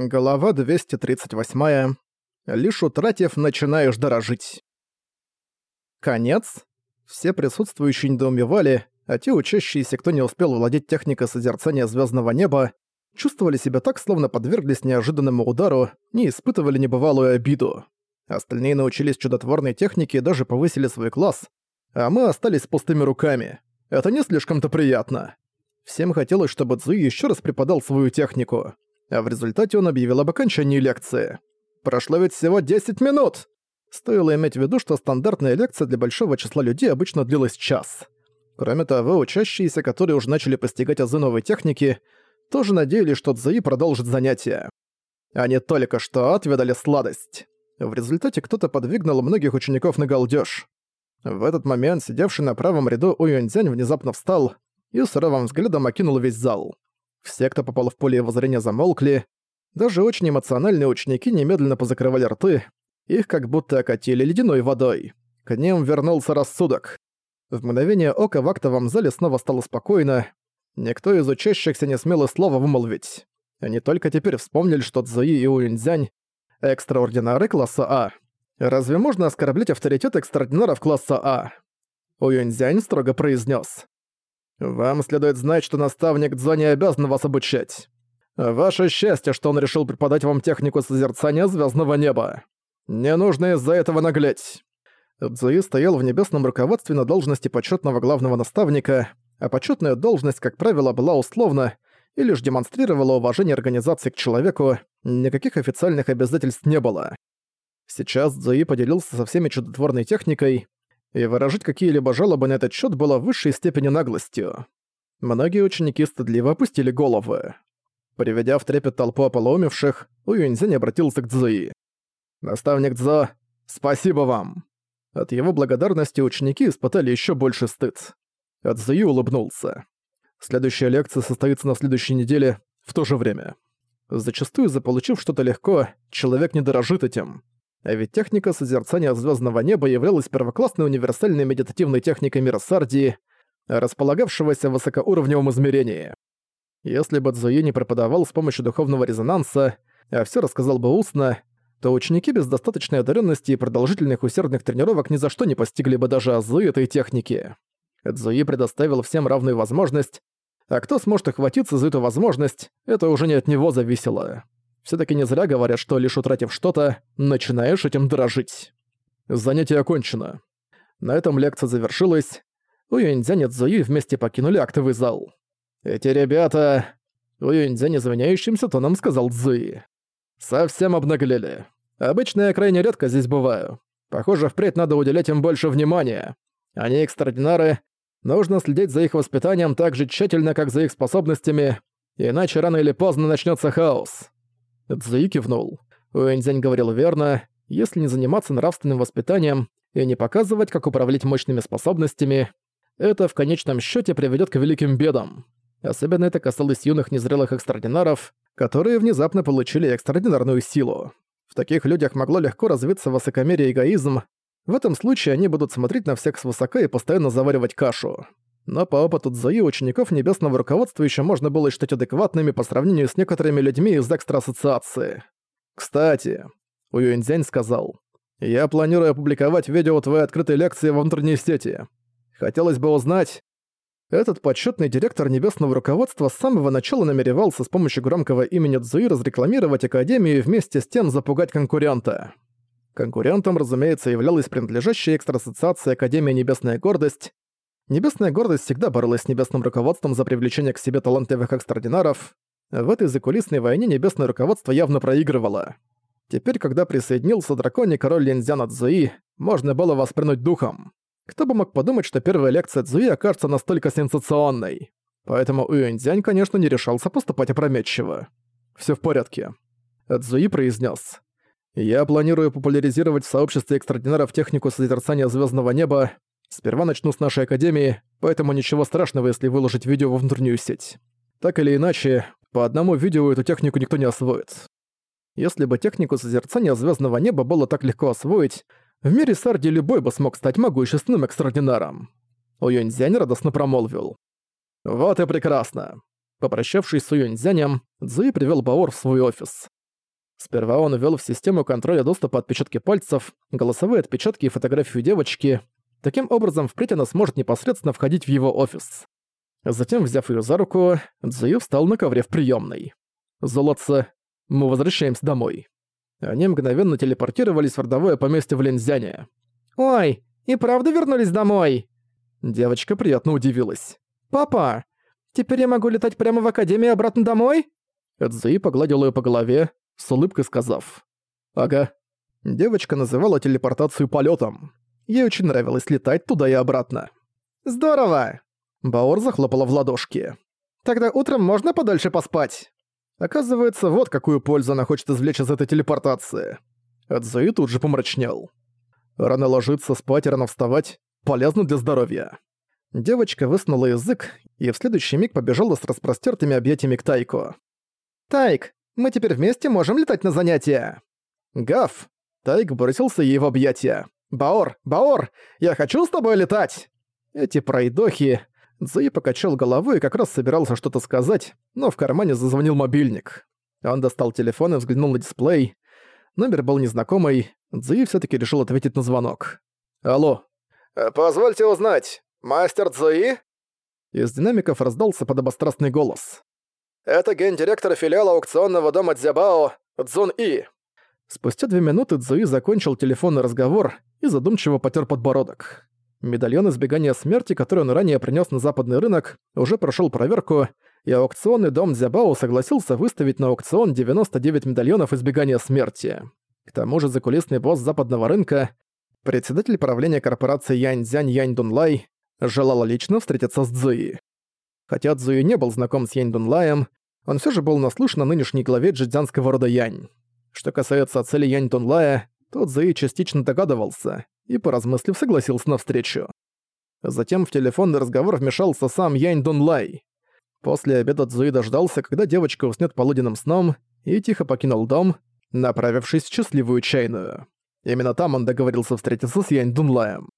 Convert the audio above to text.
Глава 238. Лишь утратив, начинаешь дорожить. Конец. Все присутствующие недоумевали, а те учащиеся, кто не успел владеть техникой созерцания звездного неба, чувствовали себя так, словно подверглись неожиданному удару, не испытывали небывалую обиду. Остальные научились чудотворной технике и даже повысили свой класс, а мы остались с пустыми руками. Это не слишком-то приятно. Всем хотелось, чтобы Цзуи еще раз преподал свою технику а в результате он объявил об окончании лекции. Прошло ведь всего 10 минут! Стоило иметь в виду, что стандартная лекция для большого числа людей обычно длилась час. Кроме того, учащиеся, которые уже начали постигать азы новой техники, тоже надеялись, что Цзуи продолжит занятия. Они только что отведали сладость. В результате кто-то подвигнул многих учеников на галдёж. В этот момент сидевший на правом ряду Уюньцзянь внезапно встал и суровым взглядом окинул весь зал. Все, кто попал в поле его зрения, замолкли. Даже очень эмоциональные ученики немедленно позакрывали рты. Их как будто окатили ледяной водой. К ним вернулся рассудок. В мгновение ока в актовом зале снова стало спокойно. Никто из учащихся не смел и слова вымолвить. Они только теперь вспомнили, что Цзуи и Уинзянь — экстраординары класса А. Разве можно оскорблять авторитет экстраординаров класса А? Уюньцзянь строго произнес: вам следует знать, что наставник Дзо не обязан вас обучать. Ваше счастье, что он решил преподать вам технику созерцания звездного неба. Не нужно из-за этого наглеть». Цзуи стоял в небесном руководстве на должности почетного главного наставника, а почетная должность, как правило, была условна и лишь демонстрировала уважение организации к человеку, никаких официальных обязательств не было. Сейчас Цзуи поделился со всеми чудотворной техникой, и выражать какие-либо жалобы на этот счет было высшей степени наглостью. Многие ученики стыдливо опустили головы. Приведя в трепет толпу ополоумевших, Уюньзянь обратился к Цзуи. «Наставник Цзо, спасибо вам!» От его благодарности ученики испытали еще больше стыд. А Цзуи улыбнулся. Следующая лекция состоится на следующей неделе в то же время. Зачастую, заполучив что-то легко, человек не дорожит этим. А ведь техника созерцания звездного неба являлась первоклассной универсальной медитативной техникой мира Сардии, располагавшегося в высокоуровневом измерении. Если бы Цзуи не преподавал с помощью духовного резонанса, а все рассказал бы устно, то ученики без достаточной одаренности и продолжительных усердных тренировок ни за что не постигли бы даже азы этой техники. Цзуи предоставил всем равную возможность, а кто сможет охватиться за эту возможность, это уже не от него зависело все таки не зря говорят, что лишь утратив что-то, начинаешь этим дорожить. Занятие окончено. На этом лекция завершилась. Уюньцзянь и Цзуи вместе покинули актовый зал. «Эти ребята...» Уюньцзянь извиняющимся тоном сказал Цзуи. «Совсем обнаглели. Обычно я крайне редко здесь бываю. Похоже, впредь надо уделять им больше внимания. Они экстраординары, нужно следить за их воспитанием так же тщательно, как за их способностями, иначе рано или поздно начнется хаос. Цзуи кивнул. Уэнзянь говорил верно, если не заниматься нравственным воспитанием и не показывать, как управлять мощными способностями, это в конечном счете приведет к великим бедам. Особенно это касалось юных незрелых экстраординаров, которые внезапно получили экстраординарную силу. В таких людях могло легко развиться высокомерие и эгоизм. В этом случае они будут смотреть на всех свысока и постоянно заваривать кашу но по опыту Цзуи учеников небесного руководства еще можно было считать адекватными по сравнению с некоторыми людьми из экстра-ассоциации. «Кстати», — Уюньцзянь сказал, «я планирую опубликовать видео твоей открытой лекции во внутренней сети. Хотелось бы узнать...» Этот почетный директор небесного руководства с самого начала намеревался с помощью громкого имени Цзуи разрекламировать Академию и вместе с тем запугать конкурента. Конкурентом, разумеется, являлась принадлежащая экстра-ассоциация Академия Небесная Гордость, Небесная гордость всегда боролась с небесным руководством за привлечение к себе талантливых экстраординаров. В этой закулисной войне небесное руководство явно проигрывало. Теперь, когда присоединился драконий король Линзян Цзуи, можно было воспринуть духом. Кто бы мог подумать, что первая лекция Цзуи окажется настолько сенсационной. Поэтому Уюньцзянь, конечно, не решался поступать опрометчиво. Всё в порядке. Цзуи произнес: «Я планирую популяризировать в сообществе экстраординаров технику созерцания звездного неба, Сперва начну с нашей академии, поэтому ничего страшного, если выложить видео во внутреннюю сеть. Так или иначе, по одному видео эту технику никто не освоит. Если бы технику созерцания звездного неба было так легко освоить, в мире Сарди любой бы смог стать могущественным экстраординаром. Уюньцзянь радостно промолвил. «Вот и прекрасно!» Попрощавшись с Уюньцзянем, Цзуи привел Баор в свой офис. Сперва он ввел в систему контроля доступа отпечатки пальцев, голосовые отпечатки и фотографию девочки. Таким образом, впредь она сможет непосредственно входить в его офис. Затем, взяв ее за руку, Цзуи встал на ковре в приемной. «Золотце, мы возвращаемся домой». Они мгновенно телепортировались в родовое поместье в Линзяне. «Ой, и правда вернулись домой?» Девочка приятно удивилась. «Папа, теперь я могу летать прямо в Академию обратно домой?» Эдзуи погладил ее по голове, с улыбкой сказав. «Ага». Девочка называла телепортацию полетом. Ей очень нравилось летать туда и обратно. «Здорово!» Баор захлопала в ладошки. «Тогда утром можно подольше поспать?» Оказывается, вот какую пользу она хочет извлечь из этой телепортации. Эдзуи тут же помрачнел. Рано ложиться, спать рано вставать полезно для здоровья. Девочка высунула язык и в следующий миг побежала с распростертыми объятиями к Тайку. «Тайк, мы теперь вместе можем летать на занятия!» «Гав!» Тайк бросился ей в объятия. «Баор! Баор! Я хочу с тобой летать!» Эти пройдохи... Цзуи покачал головой и как раз собирался что-то сказать, но в кармане зазвонил мобильник. Он достал телефон и взглянул на дисплей. Номер был незнакомый, Цзуи всё таки решил ответить на звонок. «Алло». «Э, «Позвольте узнать, мастер Цзуи?» Из динамиков раздался подобострастный голос. «Это гендиректор филиала аукционного дома Дзябао, Цзун И». Спустя две минуты Цзуи закончил телефонный разговор и задумчиво потер подбородок. Медальон избегания смерти, который он ранее принес на западный рынок, уже прошел проверку, и аукционный дом Дзябао согласился выставить на аукцион 99 медальонов избегания смерти. К тому же закулисный босс западного рынка, председатель правления корпорации Янь-Дзянь Янь Дунлай, желал лично встретиться с Цзуи. Хотя Цзуи не был знаком с Янь Дунлаем, он все же был наслышан о нынешней главе джидзянского рода Янь. Что касается цели Янь Дунлая, то Цзуи частично догадывался — и, поразмыслив, согласился на встречу. Затем в телефонный разговор вмешался сам Янь Дунлай. После обеда Цзуи дождался, когда девочка уснет полуденным сном, и тихо покинул дом, направившись в счастливую чайную. Именно там он договорился встретиться с Янь Дунлаем.